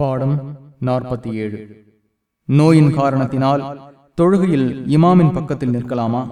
பாடம் நாற்பத்தி ஏழு. நோயின் காரணத்தினால் தொழுகையில் இமாமின் பக்கத்தில் நிற்கலாமா?